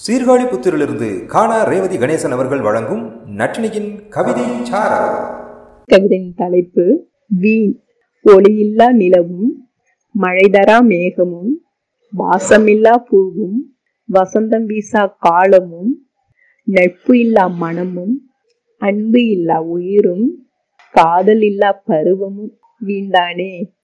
சீர்காழி புத்திரிலிருந்து காணா ரேவதி கணேசன் அவர்கள் வழங்கும் நட்டினியின் கவிதை சார கவிதையின் தலைப்பு வி. ஒளியில்லா நிலவும் மழைதரா மேகமும் வாசமில்லா பூவும் வசந்தம் வீசா காலமும் நட்பு இல்லா மனமும் அன்பு இல்லா உயிரும் காதல் இல்லா பருவமும் வீண்டானே